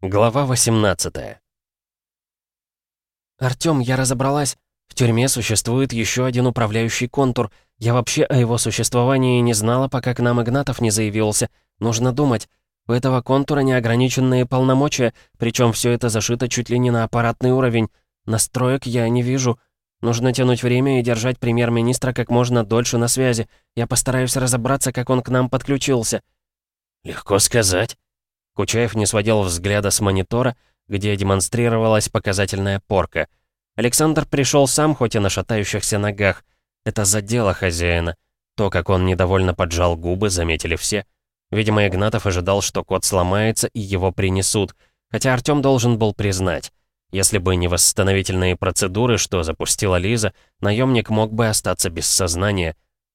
Глава 18 «Артём, я разобралась. В тюрьме существует еще один управляющий контур. Я вообще о его существовании не знала, пока к нам Игнатов не заявился. Нужно думать. У этого контура неограниченные полномочия, причем все это зашито чуть ли не на аппаратный уровень. Настроек я не вижу. Нужно тянуть время и держать премьер-министра как можно дольше на связи. Я постараюсь разобраться, как он к нам подключился». «Легко сказать». Кучаев не сводил взгляда с монитора, где демонстрировалась показательная порка. Александр пришел сам, хоть и на шатающихся ногах. Это задело хозяина. То, как он недовольно поджал губы, заметили все. Видимо, Игнатов ожидал, что кот сломается и его принесут, хотя Артём должен был признать. Если бы не восстановительные процедуры, что запустила Лиза, наемник мог бы остаться без сознания.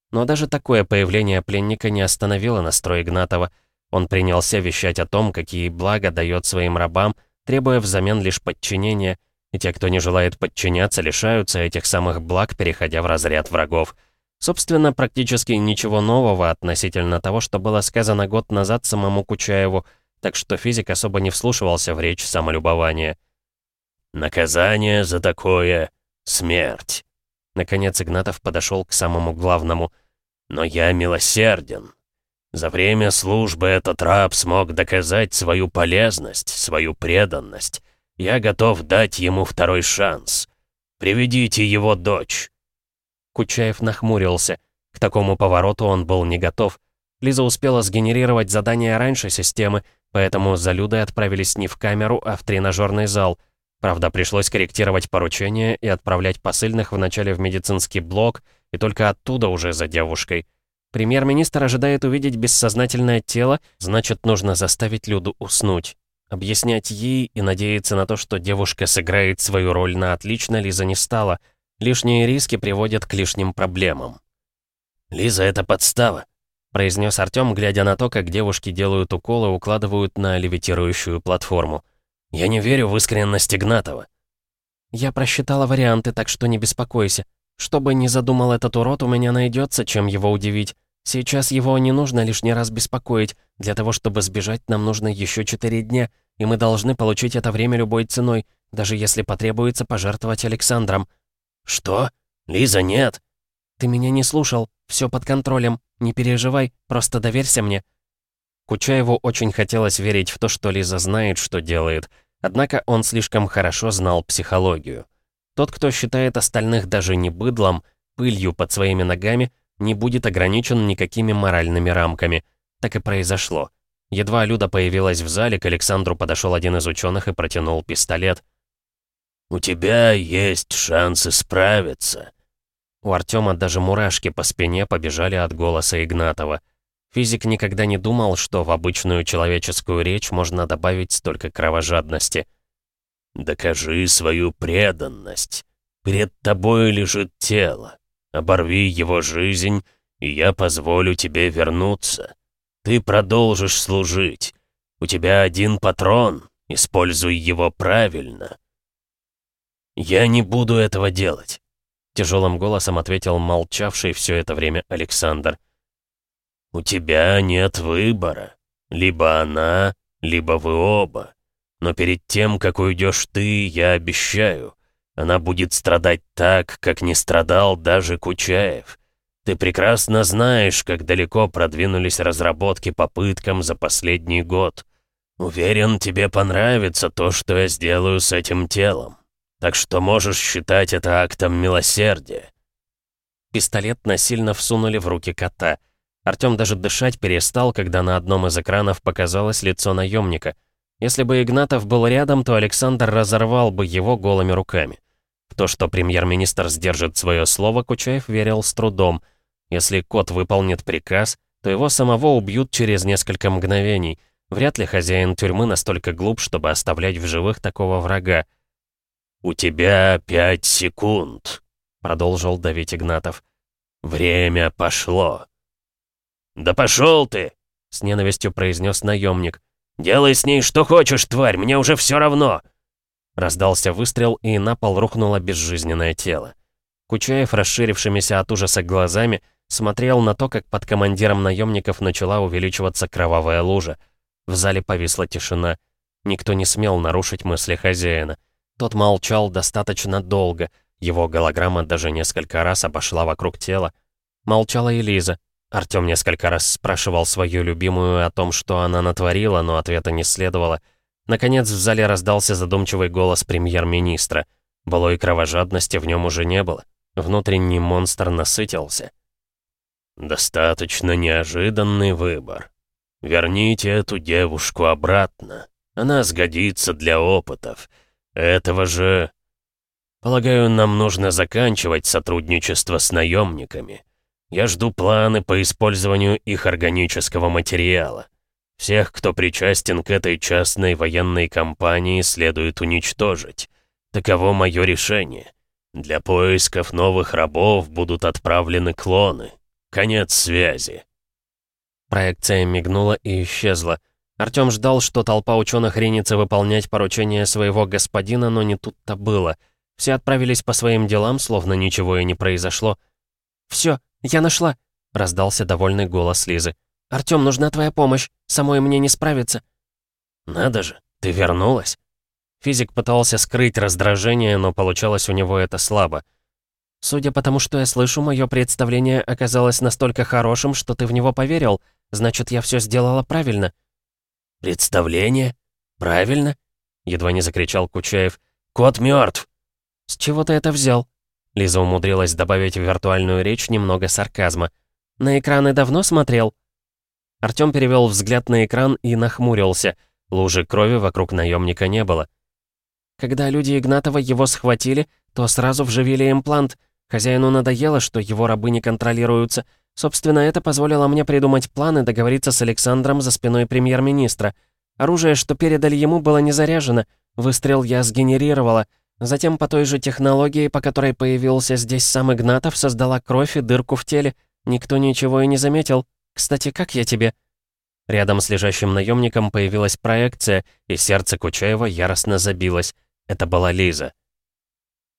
Но даже такое появление пленника не остановило настрой Игнатова — он принялся вещать о том, какие блага дает своим рабам, требуя взамен лишь подчинения, и те, кто не желает подчиняться, лишаются этих самых благ, переходя в разряд врагов. Собственно, практически ничего нового относительно того, что было сказано год назад самому Кучаеву, так что физик особо не вслушивался в речь самолюбования. «Наказание за такое — смерть!» Наконец Игнатов подошел к самому главному. «Но я милосерден, за время службы этот раб смог доказать свою полезность, свою преданность. Я готов дать ему второй шанс. Приведите его дочь». Кучаев нахмурился. К такому повороту он был не готов. Лиза успела сгенерировать задание раньше системы, поэтому за Людой отправились не в камеру, а в тренажерный зал. Правда, пришлось корректировать поручение и отправлять посыльных вначале в медицинский блок, и только оттуда уже за девушкой. Премьер-министр ожидает увидеть бессознательное тело, значит, нужно заставить Люду уснуть. Объяснять ей и надеяться на то, что девушка сыграет свою роль на отлично, Лиза не стала. Лишние риски приводят к лишним проблемам. «Лиза, это подстава», — произнес Артём, глядя на то, как девушки делают уколы укладывают на левитирующую платформу. «Я не верю в искренность Игнатова». «Я просчитала варианты, так что не беспокойся. Что бы ни задумал этот урод, у меня найдется, чем его удивить. Сейчас его не нужно лишний раз беспокоить. Для того, чтобы сбежать, нам нужно еще четыре дня, и мы должны получить это время любой ценой, даже если потребуется пожертвовать Александром». «Что? Лиза, нет!» «Ты меня не слушал. Все под контролем. Не переживай, просто доверься мне». Кучаеву очень хотелось верить в то, что Лиза знает, что делает, однако он слишком хорошо знал психологию. Тот, кто считает остальных даже не быдлом, пылью под своими ногами — не будет ограничен никакими моральными рамками. Так и произошло. Едва Люда появилась в зале, к Александру подошел один из ученых и протянул пистолет. «У тебя есть шансы справиться». У Артема даже мурашки по спине побежали от голоса Игнатова. Физик никогда не думал, что в обычную человеческую речь можно добавить столько кровожадности. «Докажи свою преданность. Перед тобой лежит тело. Оборви его жизнь, и я позволю тебе вернуться. Ты продолжишь служить. У тебя один патрон, используй его правильно». «Я не буду этого делать», — тяжелым голосом ответил молчавший все это время Александр. «У тебя нет выбора. Либо она, либо вы оба. Но перед тем, как уйдешь ты, я обещаю, она будет страдать так, как не страдал даже Кучаев. Ты прекрасно знаешь, как далеко продвинулись разработки по пыткам за последний год. Уверен, тебе понравится то, что я сделаю с этим телом. Так что можешь считать это актом милосердия». Пистолет насильно всунули в руки кота. Артём даже дышать перестал, когда на одном из экранов показалось лицо наемника. Если бы Игнатов был рядом, то Александр разорвал бы его голыми руками. В то, что премьер-министр сдержит свое слово, Кучаев верил с трудом. Если кот выполнит приказ, то его самого убьют через несколько мгновений. Вряд ли хозяин тюрьмы настолько глуп, чтобы оставлять в живых такого врага. «У тебя пять секунд», — продолжил давить Игнатов. «Время пошло». «Да пошел ты!» — с ненавистью произнес наемник. «Делай с ней что хочешь, тварь, мне уже все равно!» Раздался выстрел, и на пол рухнуло безжизненное тело. Кучаев, расширившимися от ужаса глазами, смотрел на то, как под командиром наемников начала увеличиваться кровавая лужа. В зале повисла тишина. Никто не смел нарушить мысли хозяина. Тот молчал достаточно долго, его голограмма даже несколько раз обошла вокруг тела. Молчала и Лиза. Артём несколько раз спрашивал свою любимую о том, что она натворила, но ответа не следовало. Наконец в зале раздался задумчивый голос премьер-министра. Былой кровожадности в нем уже не было. Внутренний монстр насытился. «Достаточно неожиданный выбор. Верните эту девушку обратно. Она сгодится для опытов. Этого же... Полагаю, нам нужно заканчивать сотрудничество с наемниками. Я жду планы по использованию их органического материала. Всех, кто причастен к этой частной военной компании, следует уничтожить. Таково мое решение. Для поисков новых рабов будут отправлены клоны. Конец связи. Проекция мигнула и исчезла. Артём ждал, что толпа ученых ринется выполнять поручение своего господина, но не тут-то было. Все отправились по своим делам, словно ничего и не произошло. «Всё, я нашла!» — раздался довольный голос Лизы. «Артём, нужна твоя помощь. Самой мне не справиться». «Надо же, ты вернулась?» Физик пытался скрыть раздражение, но получалось у него это слабо. «Судя по тому, что я слышу, мое представление оказалось настолько хорошим, что ты в него поверил. Значит, я все сделала правильно». «Представление? Правильно?» Едва не закричал Кучаев. «Кот мертв. «С чего ты это взял?» Лиза умудрилась добавить в виртуальную речь немного сарказма. «На экраны давно смотрел?» Артём перевел взгляд на экран и нахмурился. Лужи крови вокруг наемника не было. Когда люди Игнатова его схватили, то сразу вживили имплант. Хозяину надоело, что его рабы не контролируются. Собственно, это позволило мне придумать план и договориться с Александром за спиной премьер-министра. Оружие, что передали ему, было не заряжено. Выстрел я сгенерировала. Затем по той же технологии, по которой появился здесь сам Игнатов, создала кровь и дырку в теле. Никто ничего и не заметил. Кстати, как я тебе?» Рядом с лежащим наемником появилась проекция, и сердце Кучаева яростно забилось. Это была Лиза.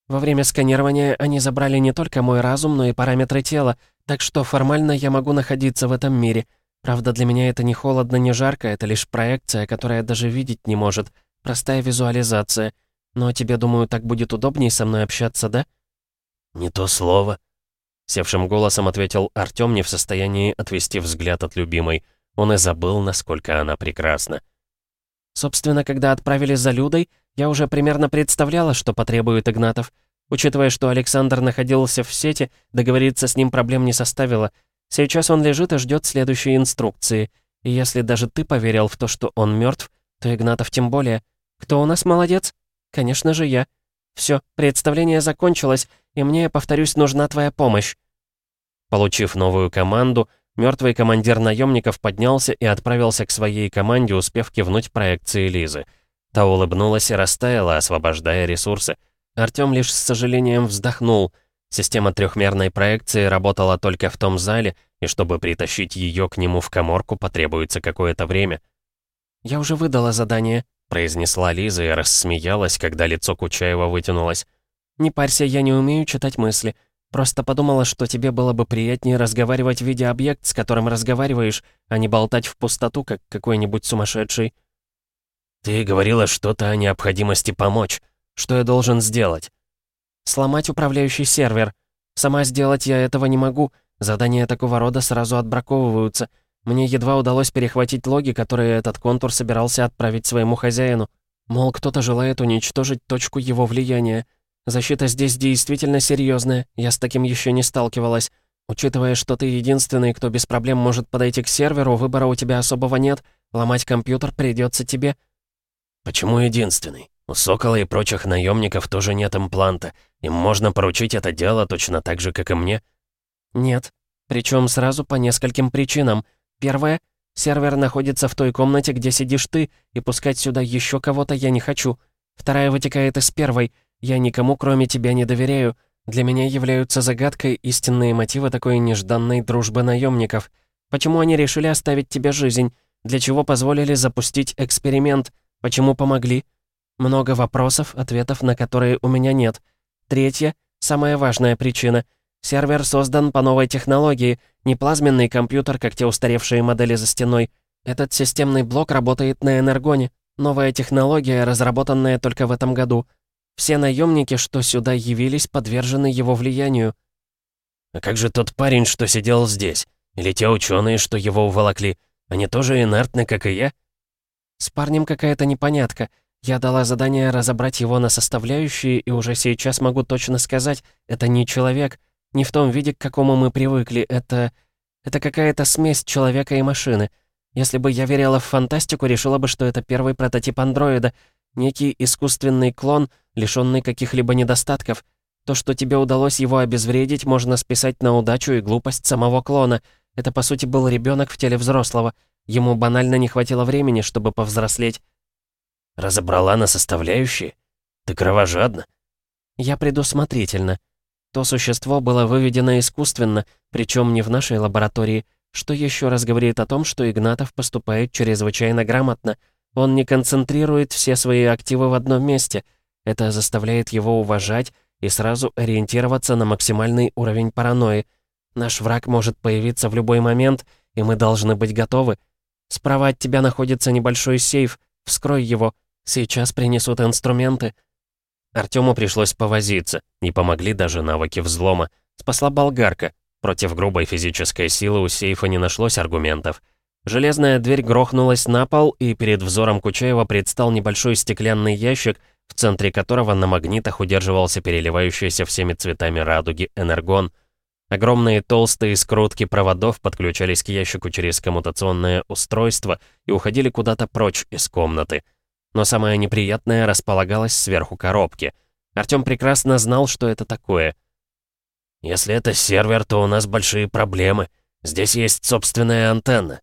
Во время сканирования они забрали не только мой разум, но и параметры тела, так что формально я могу находиться в этом мире. Правда, для меня это не холодно, не жарко, это лишь проекция, которая даже видеть не может. Простая визуализация. Но тебе, думаю, так будет удобнее со мной общаться, да? «Не то слово», — севшим голосом ответил Артём, не в состоянии отвести взгляд от любимой. Он и забыл, насколько она прекрасна. Собственно, когда отправили за Людой, я уже примерно представляла, что потребует Игнатов. Учитывая, что Александр находился в сети, договориться с ним проблем не составило. Сейчас он лежит и ждет следующей инструкции. И если даже ты поверил в то, что он мертв, то Игнатов тем более. Кто у нас молодец? Конечно же, я. Все, представление закончилось, и мне, повторюсь, нужна твоя помощь. Получив новую команду, мертвый командир наемников поднялся и отправился к своей команде, успев кивнуть проекции Лизы. Та улыбнулась и растаяла, освобождая ресурсы. Артём лишь с сожалением вздохнул. Система трехмерной проекции работала только в том зале, и чтобы притащить ее к нему в коморку, потребуется какое-то время. «Я уже выдала задание», — произнесла Лиза и рассмеялась, когда лицо Кучаева вытянулось. «Не парься, я не умею читать мысли. Просто подумала, что тебе было бы приятнее разговаривать, видя объект, с которым разговариваешь, а не болтать в пустоту, как какой-нибудь сумасшедший». «Ты говорила что-то о необходимости помочь. Что я должен сделать?» «Сломать управляющий сервер. Сама сделать я этого не могу. Задания такого рода сразу отбраковываются. Мне едва удалось перехватить логи, которые этот контур собирался отправить своему хозяину. Мол, кто-то желает уничтожить точку его влияния. Защита здесь действительно серьезная, я с таким еще не сталкивалась. Учитывая, что ты единственный, кто без проблем может подойти к серверу, выбора у тебя особого нет. Ломать компьютер придется тебе. «Почему единственный? У Сокола и прочих наемников тоже нет импланта. Им можно поручить это дело точно так же, как и мне?» «Нет. Причем сразу по нескольким причинам. Первое — сервер находится в той комнате, где сидишь ты, и пускать сюда еще кого-то я не хочу. Вторая вытекает из первой. Я никому, кроме тебя, не доверяю. Для меня являются загадкой истинные мотивы такой нежданной дружбы наемников. Почему они решили оставить тебе жизнь? Для чего позволили запустить эксперимент?» Почему помогли? Много вопросов, ответов на которые у меня нет. Третья, самая важная причина. Сервер создан по новой технологии, не плазменный компьютер, как те устаревшие модели за стеной. Этот системный блок работает на энергоне. Новая технология, разработанная только в этом году. Все наемники, что сюда явились, подвержены его влиянию». «А как же тот парень, что сидел здесь? Или те ученые, что его уволокли? Они тоже инертны, как и я?» «С парнем какая-то непонятка. Я дала задание разобрать его на составляющие, и уже сейчас могу точно сказать, это не человек, не в том виде, к какому мы привыкли, это... Это какая-то смесь человека и машины. Если бы я верила в фантастику, решила бы, что это первый прототип андроида, некий искусственный клон, лишённый каких-либо недостатков. То, что тебе удалось его обезвредить, можно списать на удачу и глупость самого клона. Это, по сути, был ребенок в теле взрослого. Ему банально не хватило времени, чтобы повзрослеть. Разобрала на составляющие? Ты кровожадна? Я предусмотрительно. То существо было выведено искусственно, причем не в нашей лаборатории, что еще раз говорит о том, что Игнатов поступает чрезвычайно грамотно. Он не концентрирует все свои активы в одном месте. Это заставляет его уважать и сразу ориентироваться на максимальный уровень паранойи. Наш враг может появиться в любой момент, и мы должны быть готовы. Справа от тебя находится небольшой сейф. Вскрой его. Сейчас принесут инструменты. Артему пришлось повозиться. Не помогли даже навыки взлома. Спасла болгарка. Против грубой физической силы у сейфа не нашлось аргументов. Железная дверь грохнулась на пол, и перед взором Кучаева предстал небольшой стеклянный ящик, в центре которого на магнитах удерживался переливающийся всеми цветами радуги энергон. Огромные толстые скрутки проводов подключались к ящику через коммутационное устройство и уходили куда-то прочь из комнаты. Но самое неприятное располагалось сверху коробки. Артём прекрасно знал, что это такое. «Если это сервер, то у нас большие проблемы. Здесь есть собственная антенна».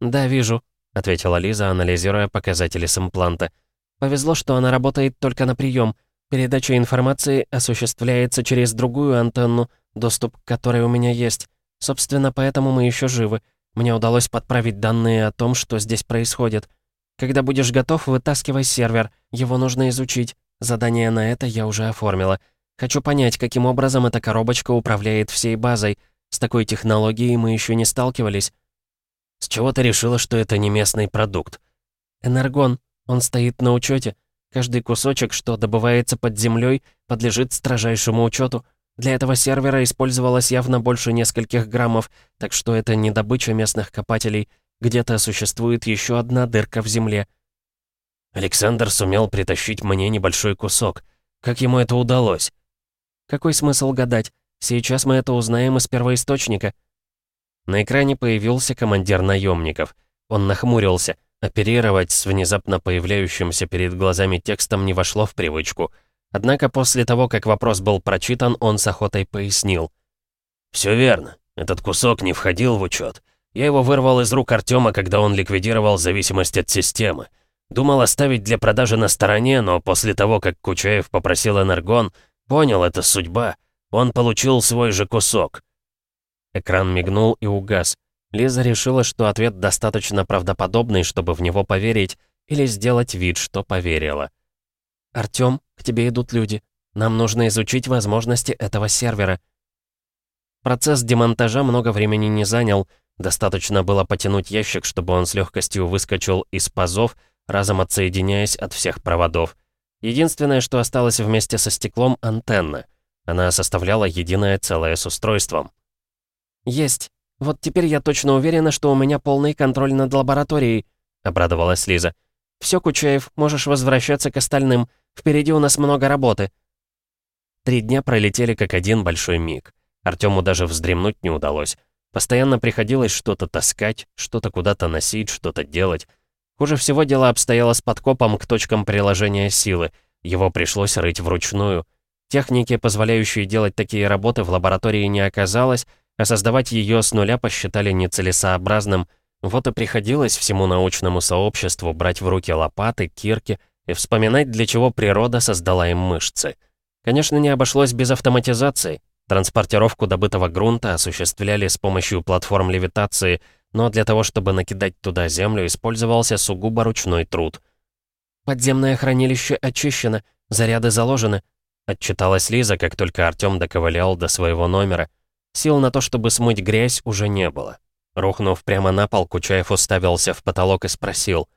«Да, вижу», — ответила Лиза, анализируя показатели с импланта. Повезло, что она работает только на прием. Передача информации осуществляется через другую антенну, доступ к которой у меня есть. Собственно, поэтому мы еще живы. Мне удалось подправить данные о том, что здесь происходит. Когда будешь готов, вытаскивай сервер. Его нужно изучить. Задание на это я уже оформила. Хочу понять, каким образом эта коробочка управляет всей базой. С такой технологией мы еще не сталкивались. С чего ты решила, что это не местный продукт? Энергон. Он стоит на учете. Каждый кусочек, что добывается под землей, подлежит строжайшему учету. Для этого сервера использовалось явно больше нескольких граммов, так что это не добыча местных копателей. Где-то существует еще одна дырка в земле. Александр сумел притащить мне небольшой кусок. Как ему это удалось? Какой смысл гадать? Сейчас мы это узнаем из первоисточника. На экране появился командир наемников. Он нахмурился. Оперировать с внезапно появляющимся перед глазами текстом не вошло в привычку. Однако после того, как вопрос был прочитан, он с охотой пояснил. «Все верно. Этот кусок не входил в учет. Я его вырвал из рук Артема, когда он ликвидировал зависимость от системы. Думал оставить для продажи на стороне, но после того, как Кучаев попросил Энергон, понял, это судьба. Он получил свой же кусок. Экран мигнул и угас. Лиза решила, что ответ достаточно правдоподобный, чтобы в него поверить, или сделать вид, что поверила. «Артём, к тебе идут люди. Нам нужно изучить возможности этого сервера». Процесс демонтажа много времени не занял. Достаточно было потянуть ящик, чтобы он с легкостью выскочил из пазов, разом отсоединяясь от всех проводов. Единственное, что осталось вместе со стеклом — антенна. Она составляла единое целое с устройством. «Есть. Вот теперь я точно уверена, что у меня полный контроль над лабораторией», — обрадовалась Лиза. «Все, Кучаев, можешь возвращаться к остальным. Впереди у нас много работы». Три дня пролетели как один большой миг. Артему даже вздремнуть не удалось. Постоянно приходилось что-то таскать, что-то куда-то носить, что-то делать. Хуже всего дело обстояло с подкопом к точкам приложения силы. Его пришлось рыть вручную. Техники, позволяющие делать такие работы, в лаборатории не оказалось, а создавать ее с нуля посчитали нецелесообразным. Вот и приходилось всему научному сообществу брать в руки лопаты, кирки и вспоминать, для чего природа создала им мышцы. Конечно, не обошлось без автоматизации. Транспортировку добытого грунта осуществляли с помощью платформ левитации, но для того, чтобы накидать туда землю, использовался сугубо ручной труд. «Подземное хранилище очищено, заряды заложены», отчиталась Лиза, как только Артём доковылял до своего номера. Сил на то, чтобы смыть грязь, уже не было. Рухнув прямо на пол, Кучаев уставился в потолок и спросил.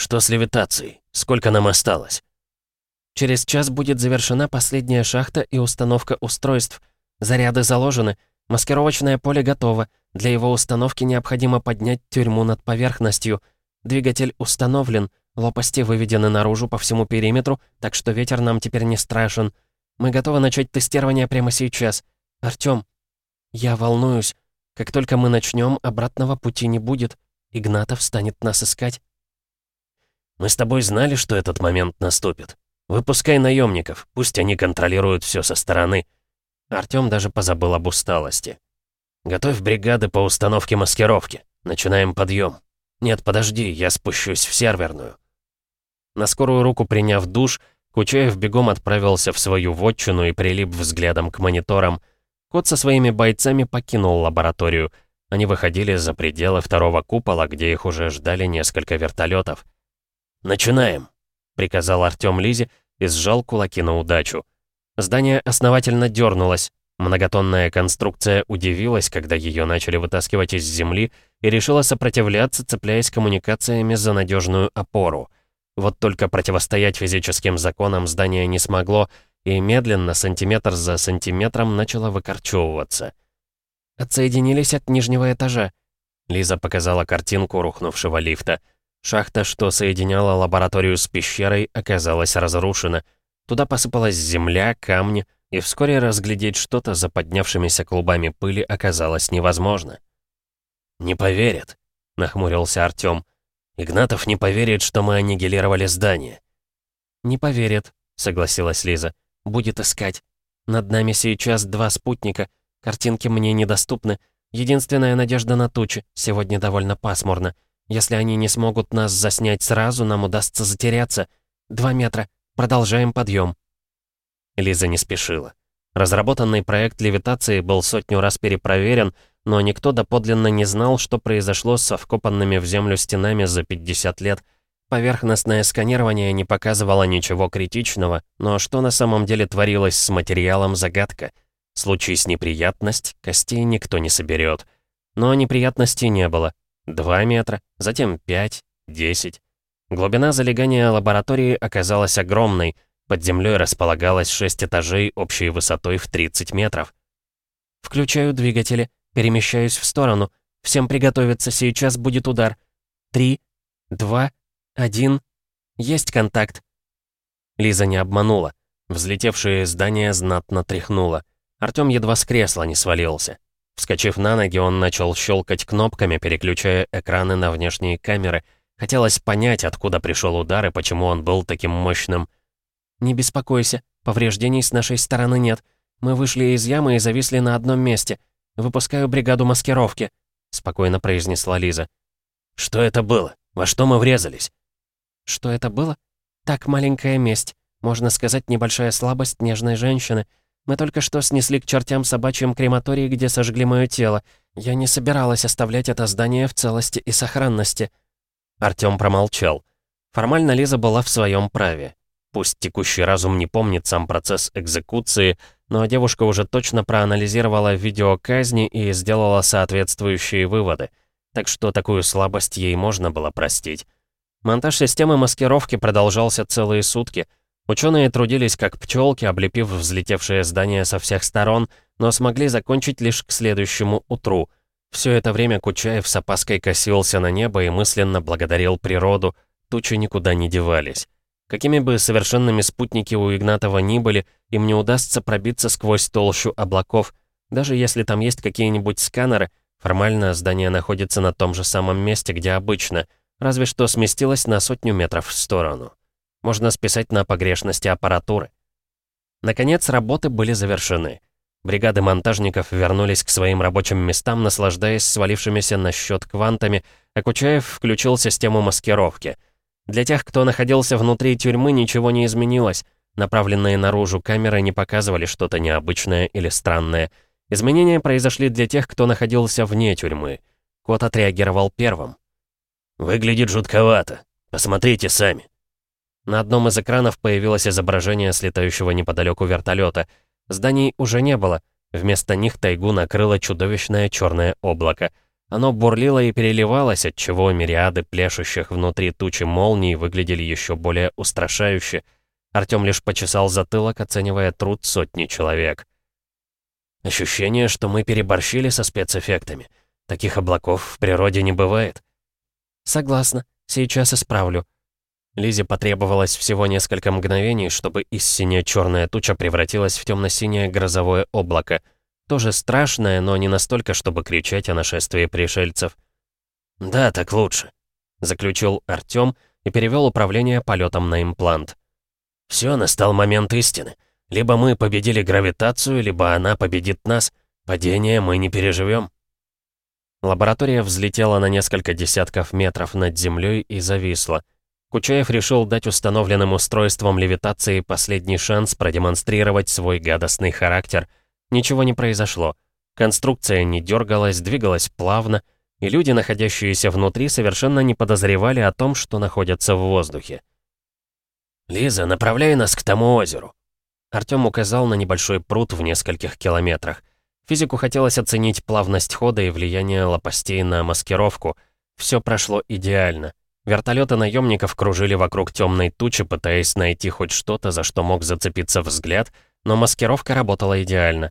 Что с левитацией? Сколько нам осталось?» «Через час будет завершена последняя шахта и установка устройств. Заряды заложены, маскировочное поле готово. Для его установки необходимо поднять тюрьму над поверхностью. Двигатель установлен, лопасти выведены наружу по всему периметру, так что ветер нам теперь не страшен. Мы готовы начать тестирование прямо сейчас. Артём, я волнуюсь. Как только мы начнем, обратного пути не будет. Игнатов станет нас искать. Мы с тобой знали, что этот момент наступит. Выпускай наемников, пусть они контролируют все со стороны. Артём даже позабыл об усталости. Готовь бригады по установке маскировки. Начинаем подъем. Нет, подожди, я спущусь в серверную. На скорую руку приняв душ, Кучаев бегом отправился в свою вотчину и прилип взглядом к мониторам. Кот со своими бойцами покинул лабораторию. Они выходили за пределы второго купола, где их уже ждали несколько вертолетов. «Начинаем», — приказал Артём Лизе и сжал кулаки на удачу. Здание основательно дернулось. Многотонная конструкция удивилась, когда ее начали вытаскивать из земли, и решила сопротивляться, цепляясь коммуникациями за надежную опору. Вот только противостоять физическим законам здание не смогло, и медленно, сантиметр за сантиметром, начало выкорчевываться. «Отсоединились от нижнего этажа», — Лиза показала картинку рухнувшего лифта. Шахта, что соединяла лабораторию с пещерой, оказалась разрушена — Туда посыпалась земля, камни, и вскоре разглядеть что-то за поднявшимися клубами пыли оказалось невозможно. «Не поверят», — нахмурился Артём. «Игнатов не поверит, что мы аннигилировали здание». «Не поверит», — согласилась Лиза. «Будет искать. Над нами сейчас два спутника. Картинки мне недоступны. Единственная надежда на тучи. Сегодня довольно пасмурно. Если они не смогут нас заснять сразу, нам удастся затеряться. Два метра. Продолжаем подъем. Лиза не спешила. Разработанный проект левитации был сотню раз перепроверен, но никто доподлинно не знал, что произошло со вкопанными в землю стенами за 50 лет. Поверхностное сканирование не показывало ничего критичного, но что на самом деле творилось с материалом — загадка. Случись неприятность, костей никто не соберет. Но неприятностей не было. Два метра, затем пять, десять. Глубина залегания лаборатории оказалась огромной. Под землей располагалось шесть этажей общей высотой в 30 метров. «Включаю двигатели, перемещаюсь в сторону. Всем приготовиться, сейчас будет удар. Три, два, один. Есть контакт». Лиза не обманула. Взлетевшее здание знатно тряхнуло. Артём едва с кресла не свалился. Вскочив на ноги, он начал щелкать кнопками, переключая экраны на внешние камеры — Хотелось понять, откуда пришел удар и почему он был таким мощным. «Не беспокойся, повреждений с нашей стороны нет. Мы вышли из ямы и зависли на одном месте. Выпускаю бригаду маскировки», — спокойно произнесла Лиза. «Что это было? Во что мы врезались?» «Что это было? Так, маленькая месть. Можно сказать, небольшая слабость нежной женщины. Мы только что снесли к чертям собачьим крематорий, где сожгли мое тело. Я не собиралась оставлять это здание в целости и сохранности». Артём промолчал. Формально Лиза была в своем праве. Пусть текущий разум не помнит сам процесс экзекуции, но девушка уже точно проанализировала видео казни и сделала соответствующие выводы. Так что такую слабость ей можно было простить. Монтаж системы маскировки продолжался целые сутки. Ученые трудились как пчелки, облепив взлетевшее здание со всех сторон, но смогли закончить лишь к следующему утру — все это время Кучаев с опаской косился на небо и мысленно благодарил природу, тучи никуда не девались. Какими бы совершенными спутники у Игнатова ни были, им не удастся пробиться сквозь толщу облаков. Даже если там есть какие-нибудь сканеры, формально здание находится на том же самом месте, где обычно, разве что сместилось на сотню метров в сторону. Можно списать на погрешности аппаратуры. Наконец, работы были завершены. Бригады монтажников вернулись к своим рабочим местам, наслаждаясь свалившимися на счет квантами, а Кучаев включил систему маскировки. Для тех, кто находился внутри тюрьмы, ничего не изменилось. Направленные наружу камеры не показывали что-то необычное или странное. Изменения произошли для тех, кто находился вне тюрьмы. Кот отреагировал первым. «Выглядит жутковато. Посмотрите сами». На одном из экранов появилось изображение слетающего неподалеку вертолета — Зданий уже не было. Вместо них тайгу накрыло чудовищное черное облако. Оно бурлило и переливалось, отчего мириады пляшущих внутри тучи молний выглядели еще более устрашающе. Артём лишь почесал затылок, оценивая труд сотни человек. Ощущение, что мы переборщили со спецэффектами. Таких облаков в природе не бывает. Согласна, сейчас исправлю. Лизе потребовалось всего несколько мгновений, чтобы из сине-черная туча превратилась в темно-синее грозовое облако. Тоже страшное, но не настолько, чтобы кричать о нашествии пришельцев. «Да, так лучше», — заключил Артём и перевел управление полетом на имплант. «Все, настал момент истины. Либо мы победили гравитацию, либо она победит нас. Падение мы не переживем. Лаборатория взлетела на несколько десятков метров над землей и зависла. Кучаев решил дать установленным устройствам левитации последний шанс продемонстрировать свой гадостный характер. Ничего не произошло. Конструкция не дергалась, двигалась плавно, и люди, находящиеся внутри, совершенно не подозревали о том, что находятся в воздухе. «Лиза, направляй нас к тому озеру», Артём указал на небольшой пруд в нескольких километрах. Физику хотелось оценить плавность хода и влияние лопастей на маскировку. Все прошло идеально. Вертолеты наемников кружили вокруг темной тучи, пытаясь найти хоть что-то, за что мог зацепиться взгляд, но маскировка работала идеально.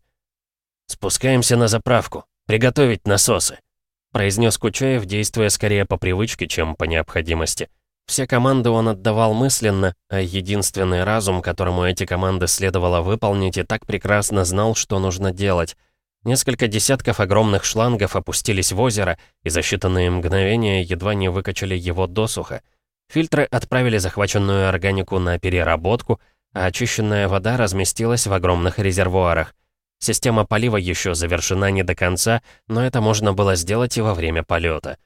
«Спускаемся на заправку. Приготовить насосы», — произнес Кучаев, действуя скорее по привычке, чем по необходимости. Все команды он отдавал мысленно, а единственный разум, которому эти команды следовало выполнить, и так прекрасно знал, что нужно делать. Несколько десятков огромных шлангов опустились в озеро, и за считанные мгновения едва не выкачали его досуха. Фильтры отправили захваченную органику на переработку, а очищенная вода разместилась в огромных резервуарах. Система полива еще завершена не до конца, но это можно было сделать и во время полета.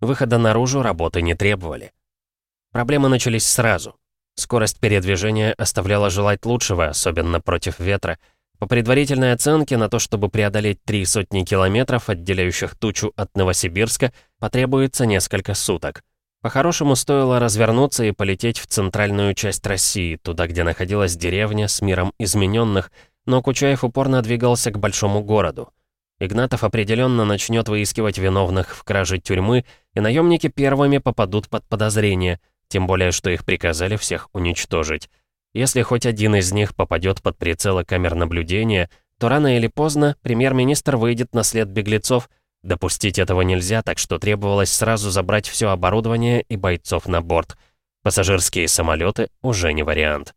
Выхода наружу работы не требовали. Проблемы начались сразу. Скорость передвижения оставляла желать лучшего, особенно против ветра. По предварительной оценке, на то, чтобы преодолеть три сотни километров, отделяющих тучу от Новосибирска, потребуется несколько суток. По-хорошему, стоило развернуться и полететь в центральную часть России, туда, где находилась деревня с миром измененных, но Кучаев упорно двигался к большому городу. Игнатов определенно начнет выискивать виновных в краже тюрьмы, и наемники первыми попадут под подозрение – тем более, что их приказали всех уничтожить. Если хоть один из них попадет под прицелы камер наблюдения, то рано или поздно премьер-министр выйдет на след беглецов. Допустить этого нельзя, так что требовалось сразу забрать все оборудование и бойцов на борт. Пассажирские самолеты уже не вариант.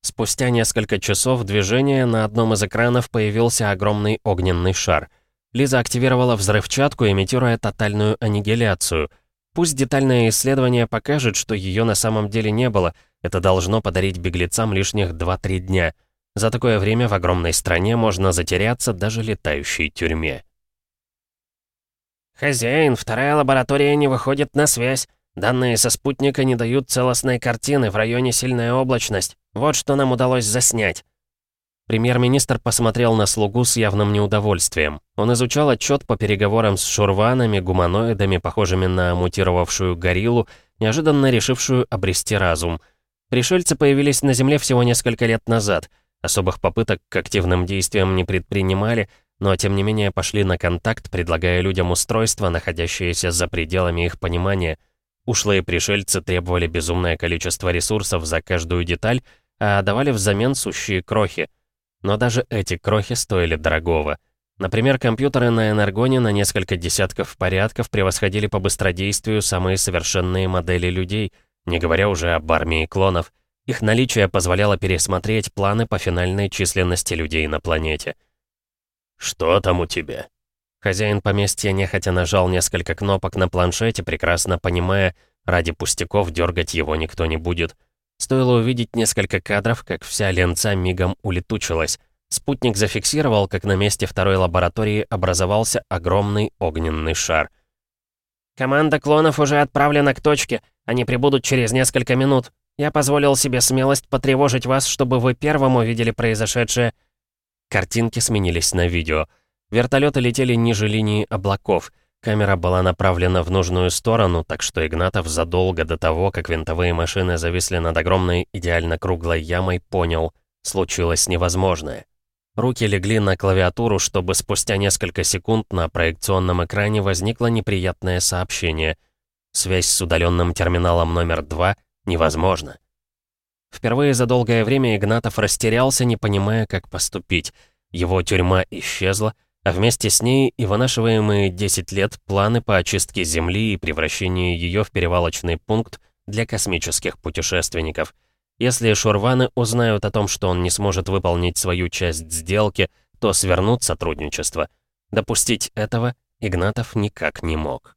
Спустя несколько часов движения на одном из экранов появился огромный огненный шар. Лиза активировала взрывчатку, имитируя тотальную аннигиляцию — Пусть детальное исследование покажет, что ее на самом деле не было, это должно подарить беглецам лишних 2-3 дня. За такое время в огромной стране можно затеряться даже летающей тюрьме. «Хозяин, вторая лаборатория не выходит на связь. Данные со спутника не дают целостной картины, в районе сильная облачность. Вот что нам удалось заснять». Премьер-министр посмотрел на слугу с явным неудовольствием. Он изучал отчет по переговорам с шурванами, гуманоидами, похожими на мутировавшую гориллу, неожиданно решившую обрести разум. Пришельцы появились на Земле всего несколько лет назад. Особых попыток к активным действиям не предпринимали, но тем не менее пошли на контакт, предлагая людям устройства, находящиеся за пределами их понимания. Ушлые пришельцы требовали безумное количество ресурсов за каждую деталь, а давали взамен сущие крохи — но даже эти крохи стоили дорогого. Например, компьютеры на Энергоне на несколько десятков порядков превосходили по быстродействию самые совершенные модели людей, не говоря уже об армии клонов. Их наличие позволяло пересмотреть планы по финальной численности людей на планете. «Что там у тебя?» Хозяин поместья нехотя нажал несколько кнопок на планшете, прекрасно понимая, ради пустяков дергать его никто не будет. Стоило увидеть несколько кадров, как вся ленца мигом улетучилась. Спутник зафиксировал, как на месте второй лаборатории образовался огромный огненный шар. «Команда клонов уже отправлена к точке. Они прибудут через несколько минут. Я позволил себе смелость потревожить вас, чтобы вы первым увидели произошедшее». Картинки сменились на видео. Вертолеты летели ниже линии облаков — Камера была направлена в нужную сторону, так что Игнатов задолго до того, как винтовые машины зависли над огромной идеально круглой ямой, понял — случилось невозможное. Руки легли на клавиатуру, чтобы спустя несколько секунд на проекционном экране возникло неприятное сообщение. Связь с удаленным терминалом номер 2 невозможна. Впервые за долгое время Игнатов растерялся, не понимая, как поступить. Его тюрьма исчезла, а вместе с ней и вынашиваемые 10 лет планы по очистке Земли и превращению ее в перевалочный пункт для космических путешественников. Если шурваны узнают о том, что он не сможет выполнить свою часть сделки, то свернут сотрудничество. Допустить этого Игнатов никак не мог.